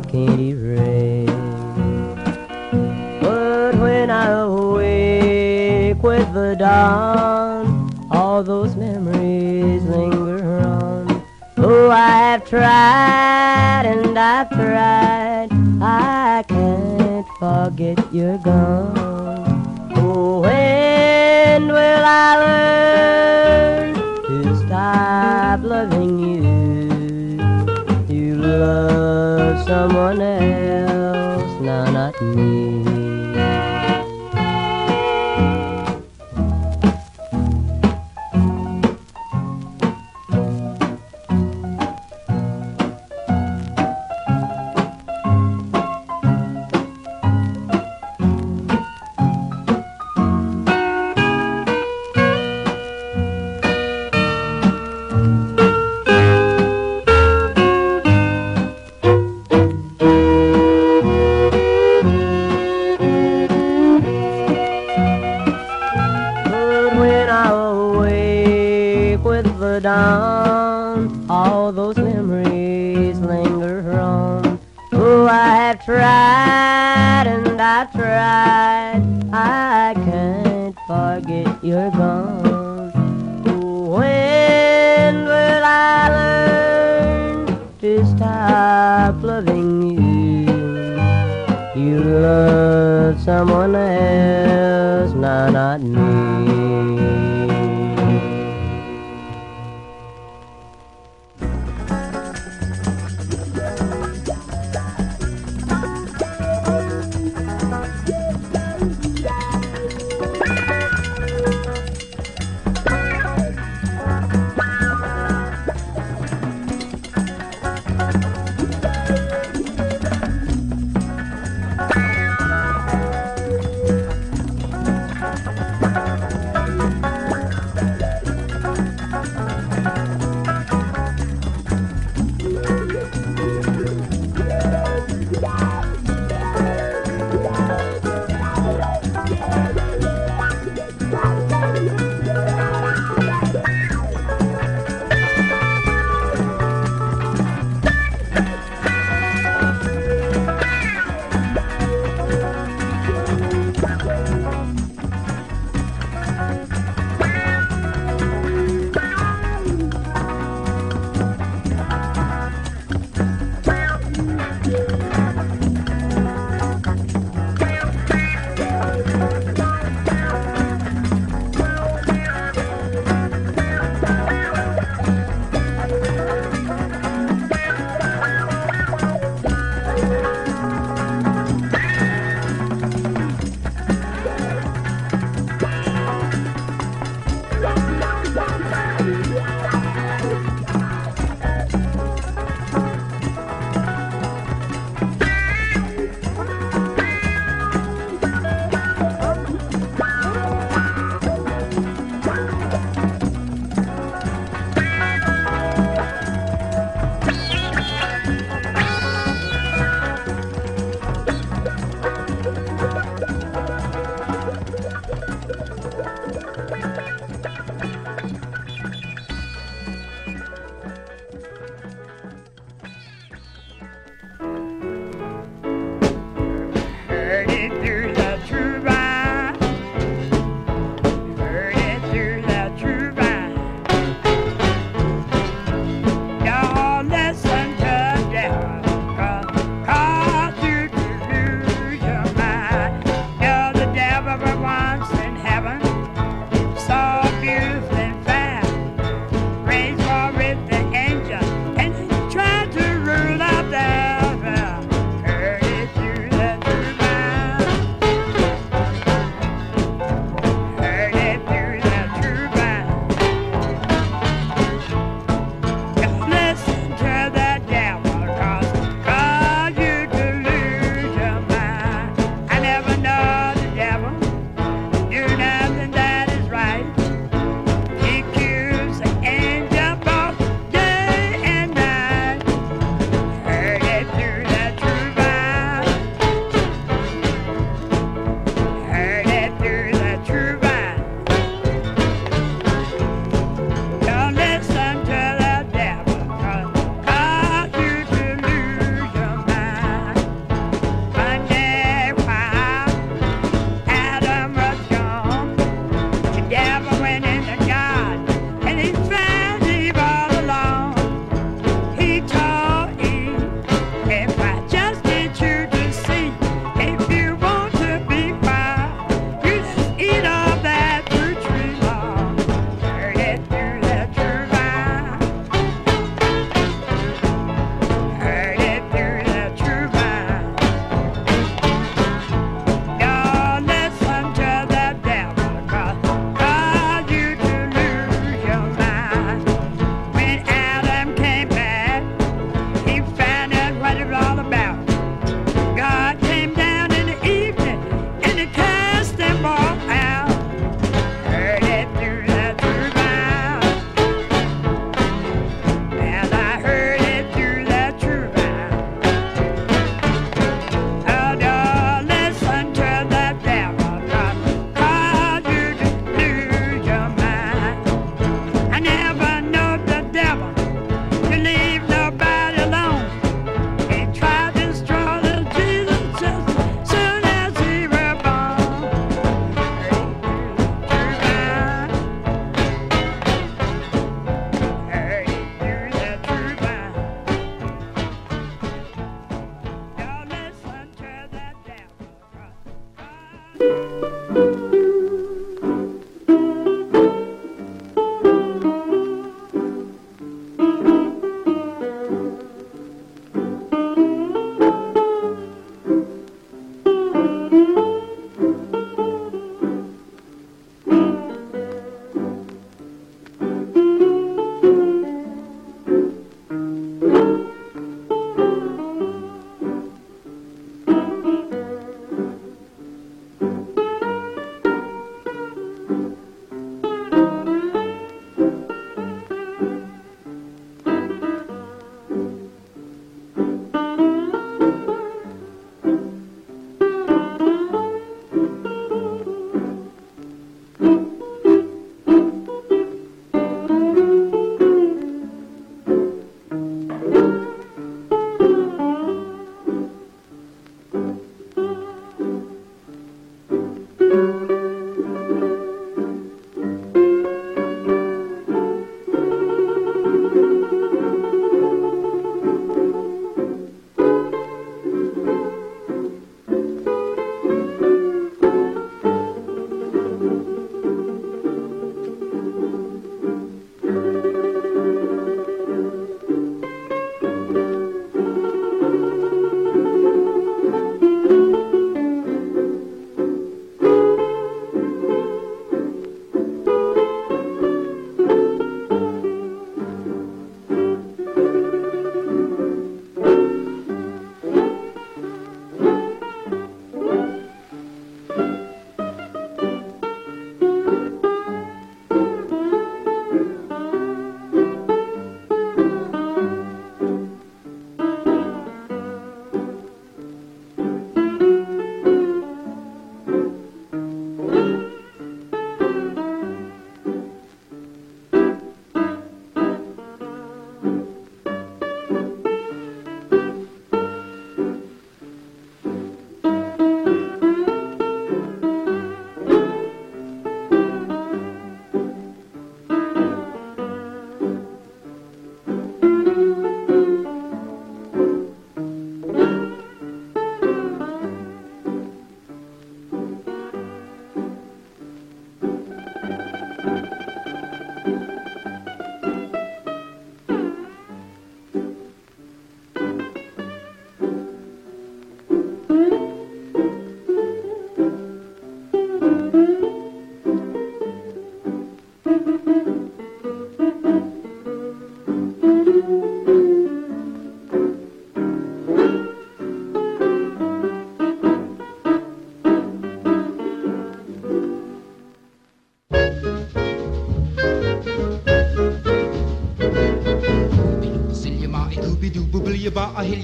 one can't. But when I awake with the dawn, all those memories linger on. Oh, I have tried and I've tried, I can't forget you're gone. Oh, when will I learn to stop loving? মনে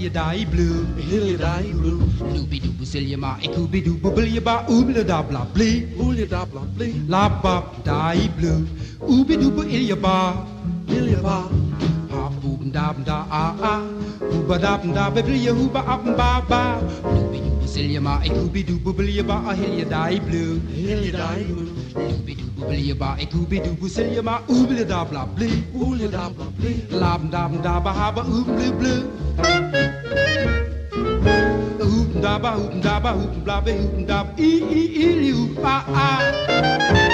Ikoobie doo bobbelje ba a heel je daai blue. Heel je daai blue. Loopie doo boezelje ma ikoobie doo bobbelje ba oeble da bla blee. Oelje da bla blee. La bab daai blue. Oebie doo ilje ba. Ilje ba. Ha boem da da a a. Hoeba da da beblje hoeba ap ba ba. Loopie doo boezelje ma ikoobie doo bobbelje ba a heel je daai blue. Heel je daai blue. Loopie doo bobbelje ba ikoobie doo boezelje ma oeble da bla blee. Oelje da bla blee. Daam da ba ha ba oeble blue. Hoep da ba hoep da ba hoep bla be hoep da i i i li hoep a ah, ah.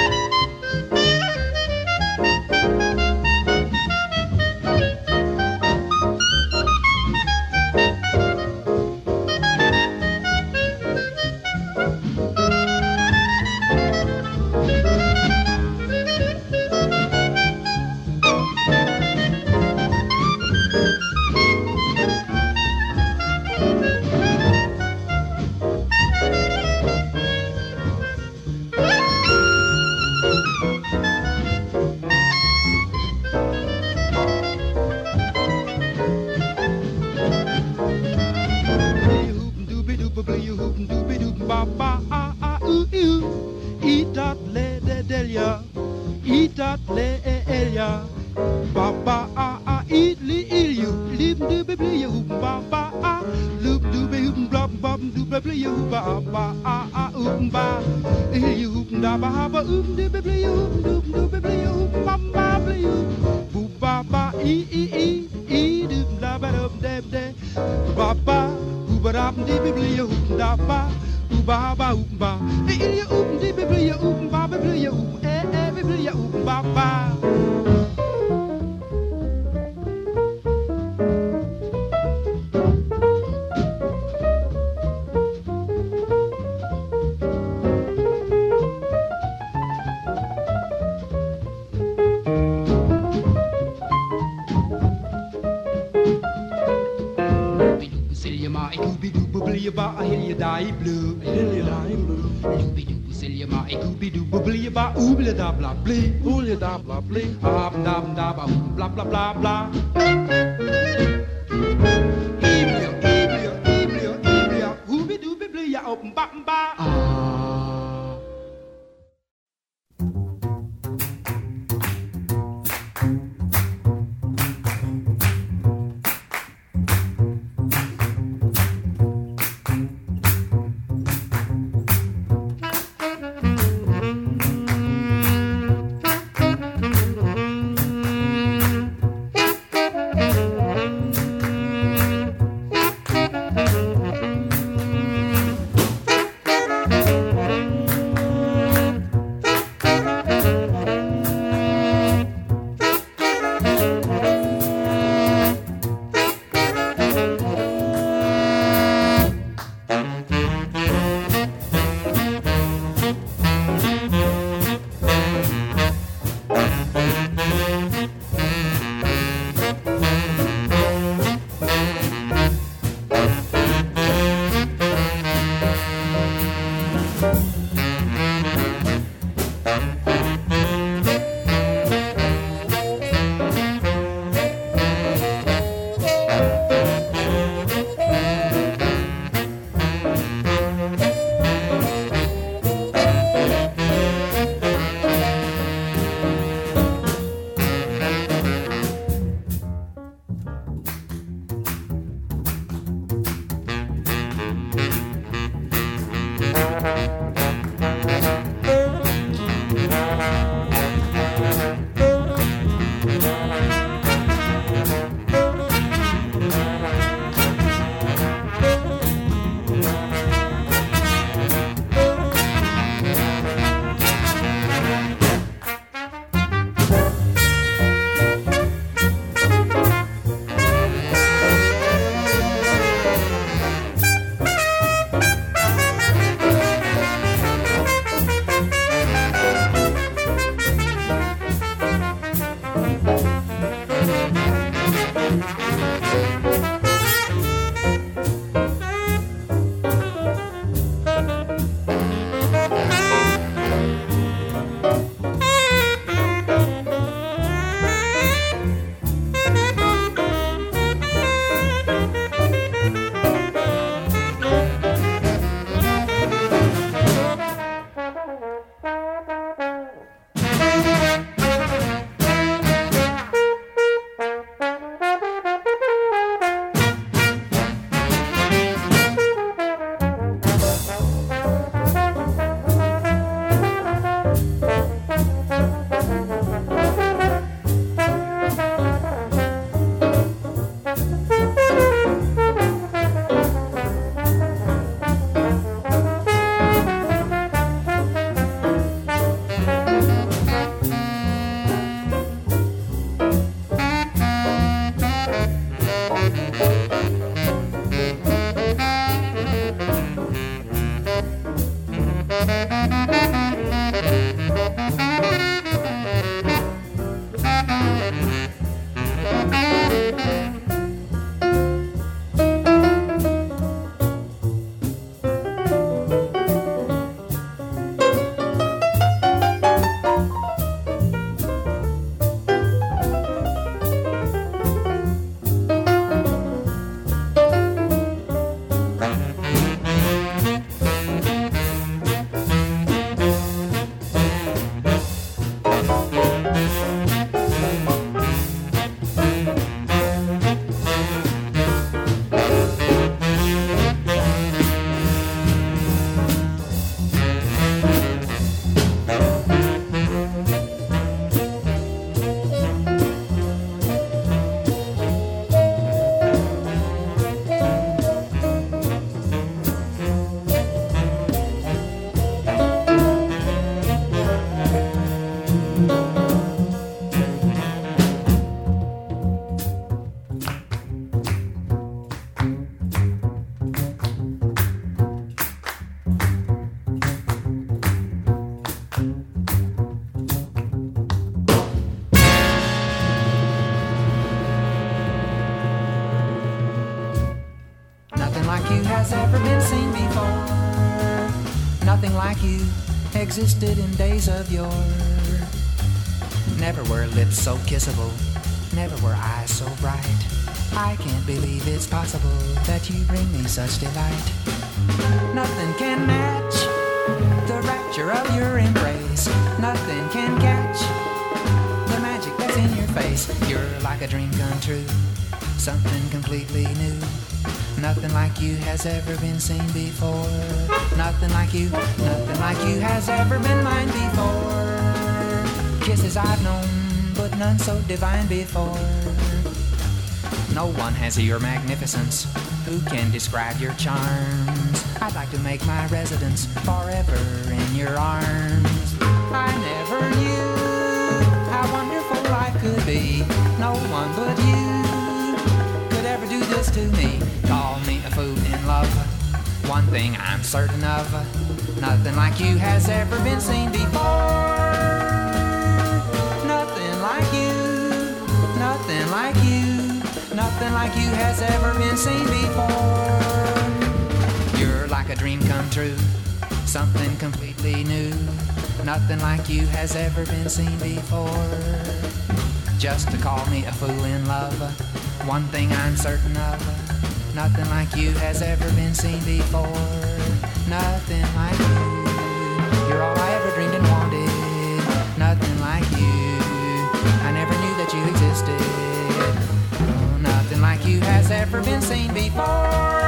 Blee. Oelje da bla blee. Hap dam da ba oem bla bla bla bla. Existed in days of yore. Never were lips so kissable, never were eyes so bright. I can't believe it's possible that you bring me such delight. Nothing can match the rapture of your embrace. Nothing can catch the magic that's in your face. You're like a dream come true, something completely new. Nothing like you has ever been seen before. Nothing like you, nothing like you has ever been mine before. Kisses I've known, but none so divine before. No one has your magnificence. Who can describe your charms? I'd like to make my residence forever in your arms. I never knew how wonderful life could be. No one but you do this to me. Call me a fool in love. One thing I'm certain of, nothing like you has ever been seen before. Nothing like you, nothing like you, nothing like you has ever been seen before. You're like a dream come true, something completely new. Nothing like you has ever been seen before. Just to call me a fool in love, one thing I'm certain of. Nothing like you has ever been seen before. Nothing like you. You're all I ever dreamed and wanted. Nothing like you. I never knew that you existed. Oh, nothing like you has ever been seen before.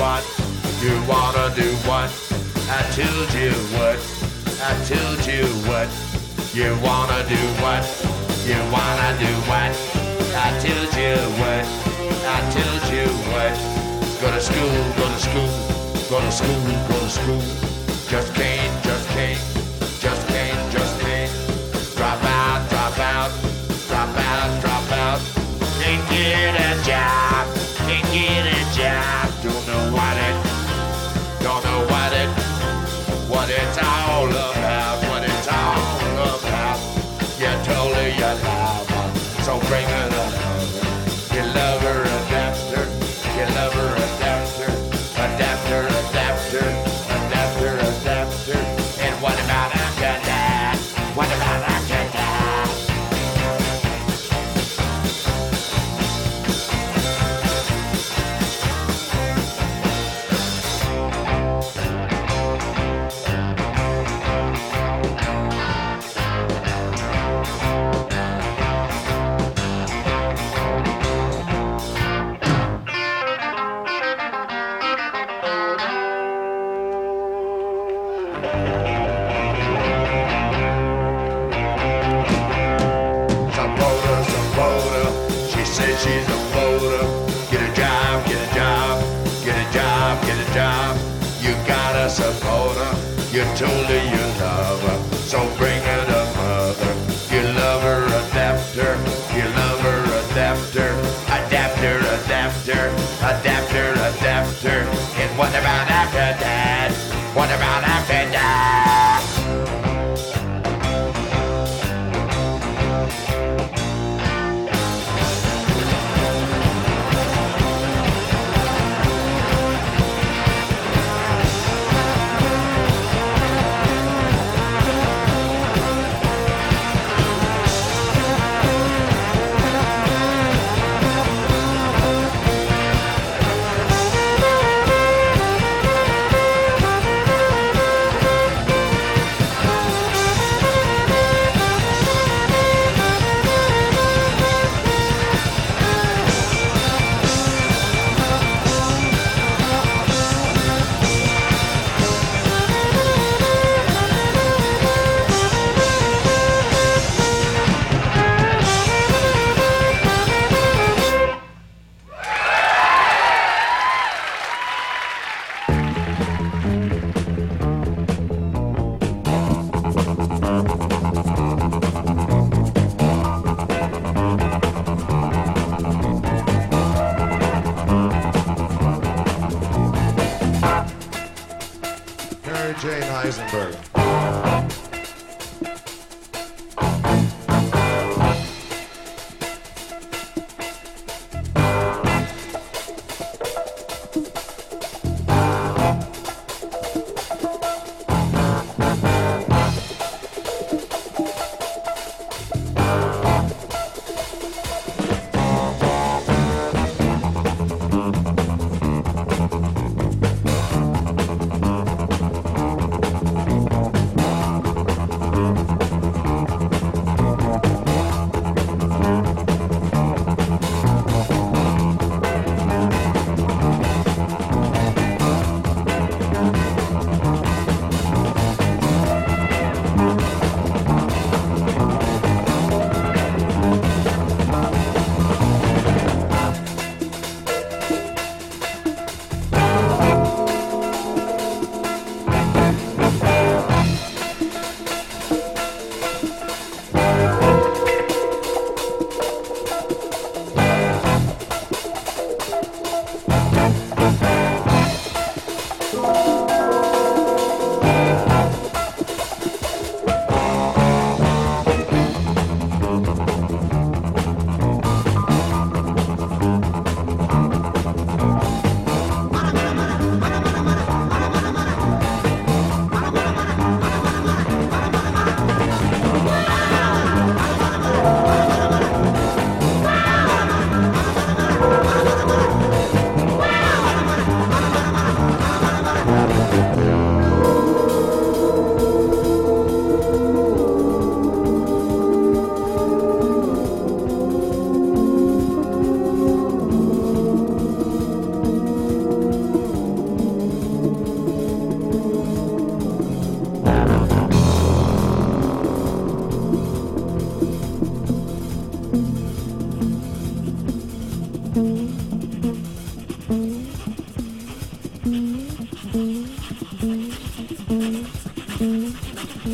What you wanna do what? I told you what. I told you what. You wanna do what? You wanna do what? I told you what. I told you what. Go to school, go to school, go to school, go to school. Just can't, just can't, just can't, just can't. Drop out, drop out, drop out, drop out. Can't get a job, so bring after that? What about う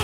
ん。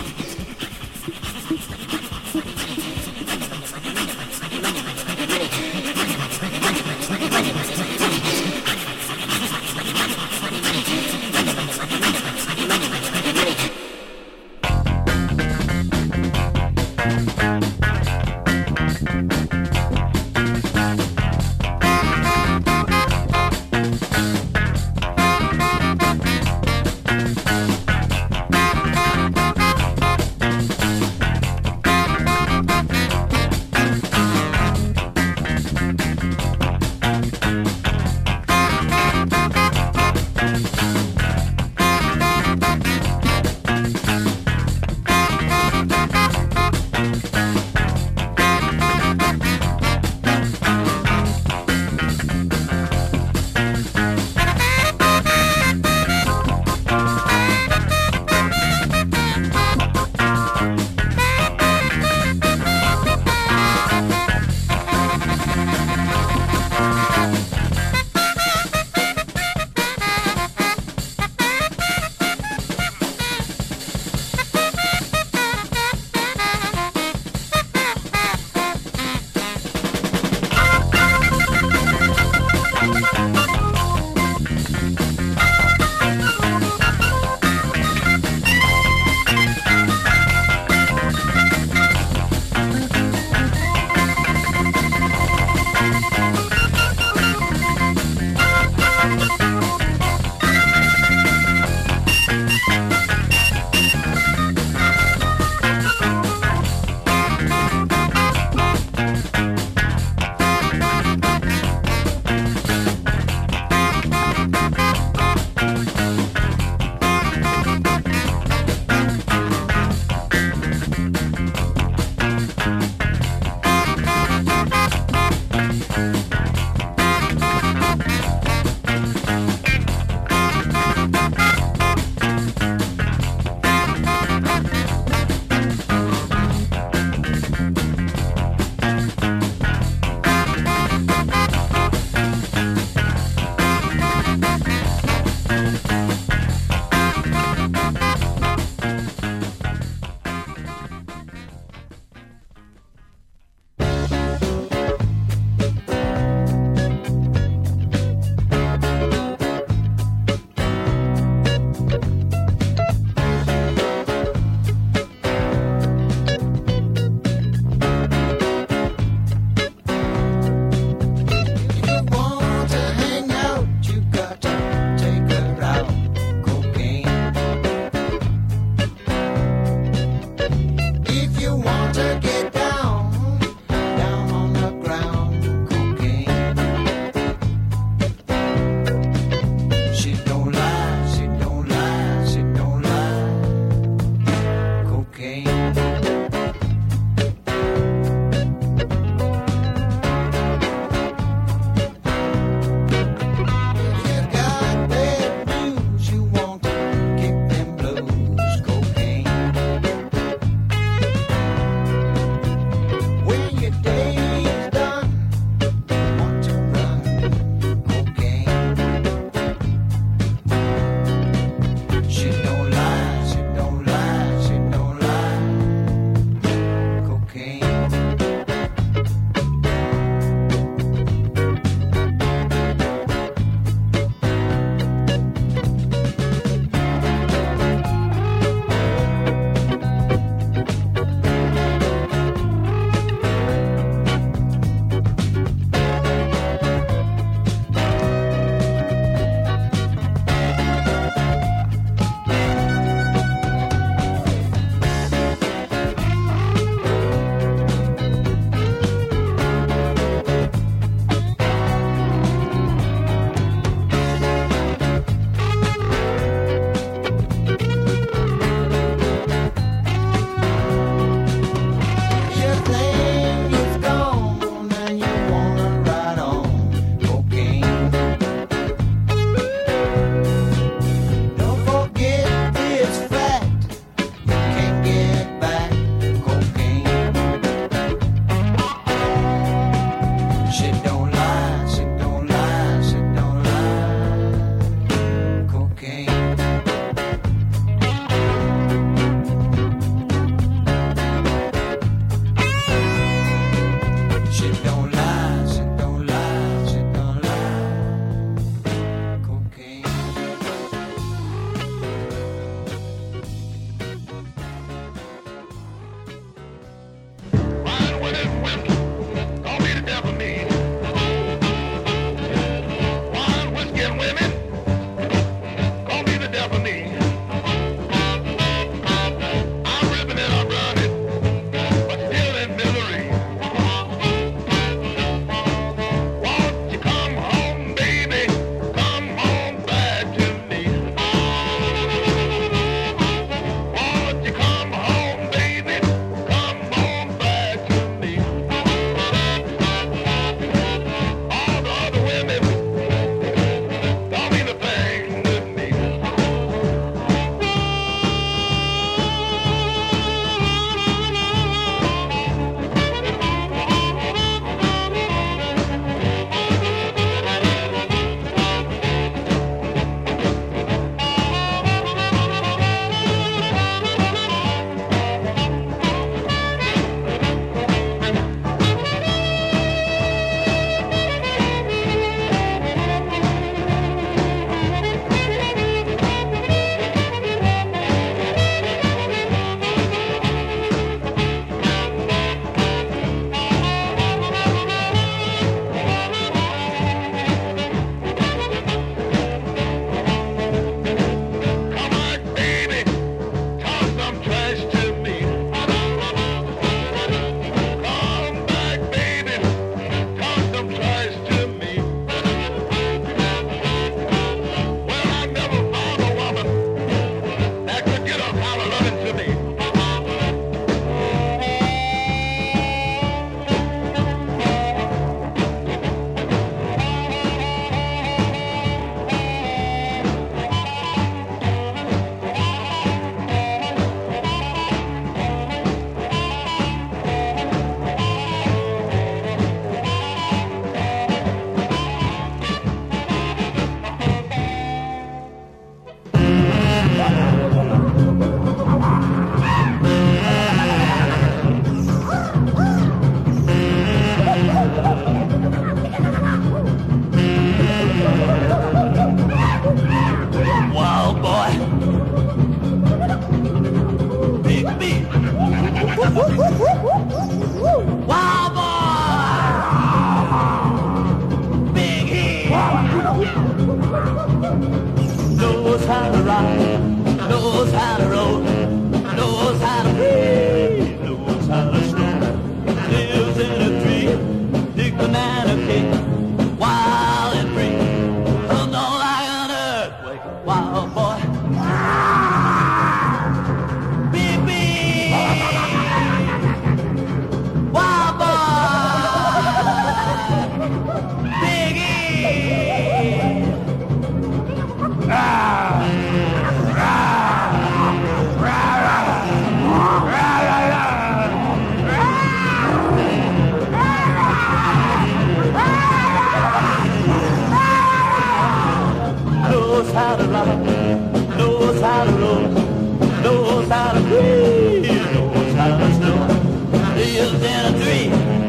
three.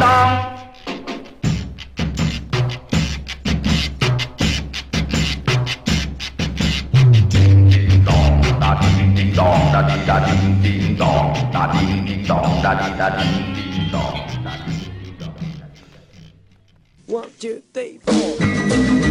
dong. dong da ding da ding ding dong da ding ding dong da ding da ding ding dong. One two three four.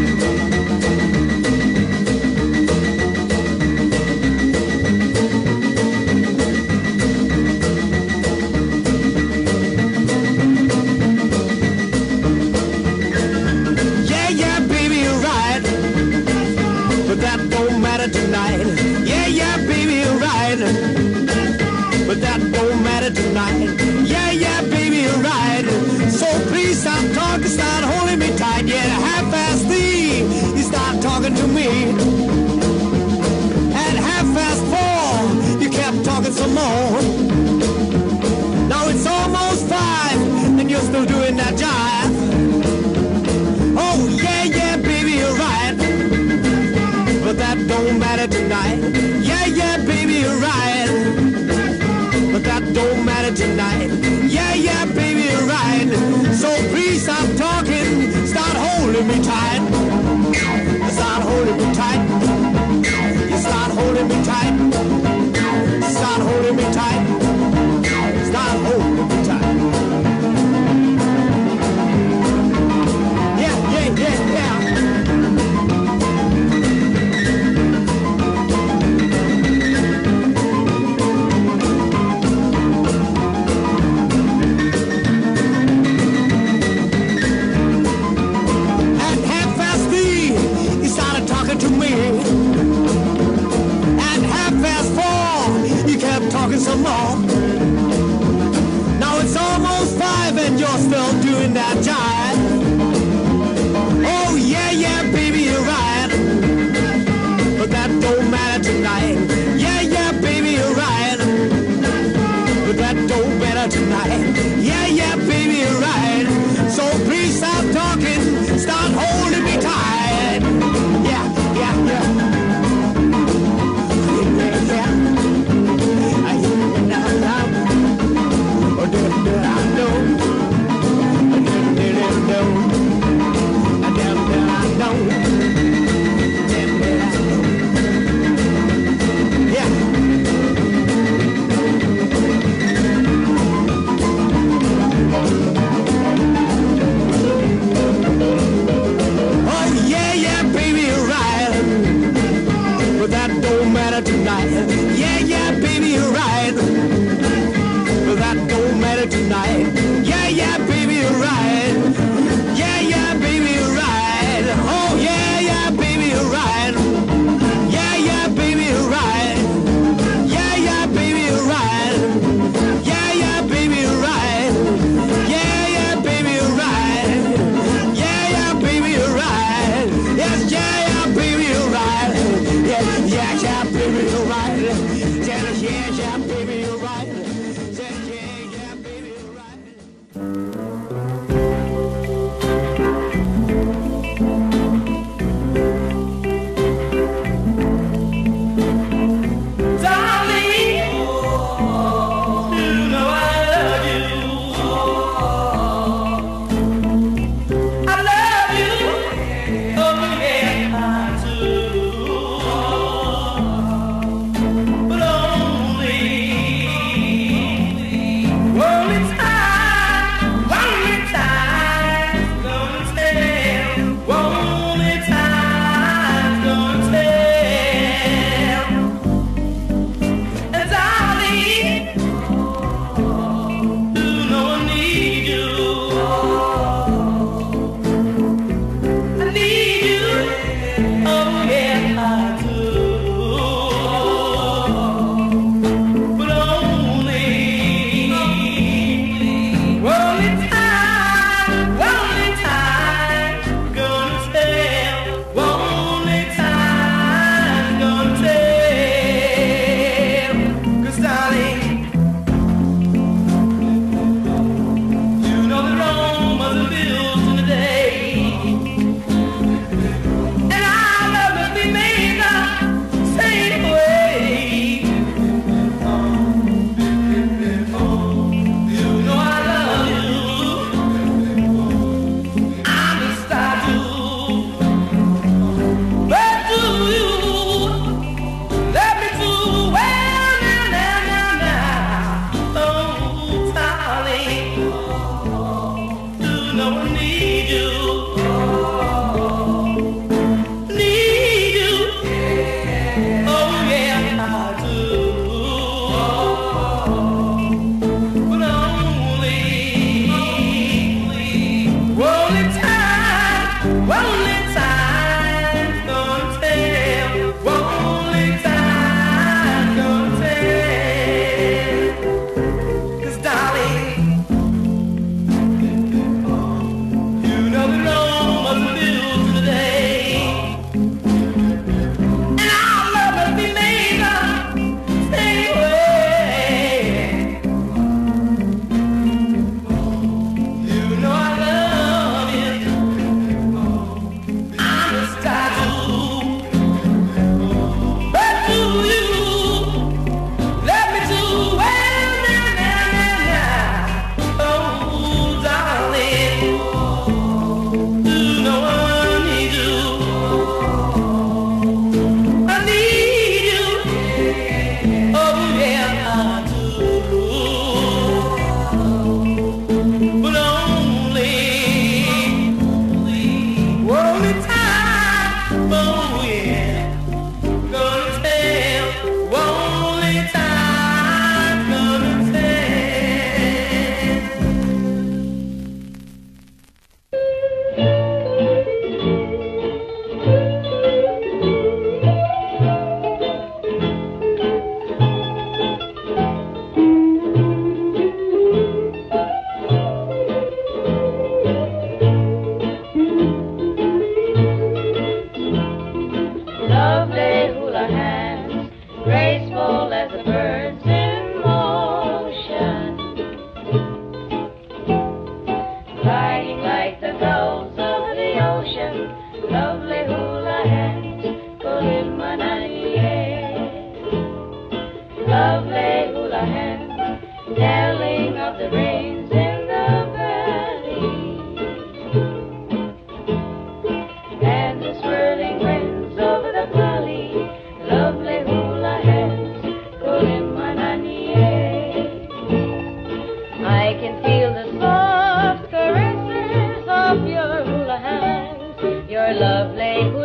泪。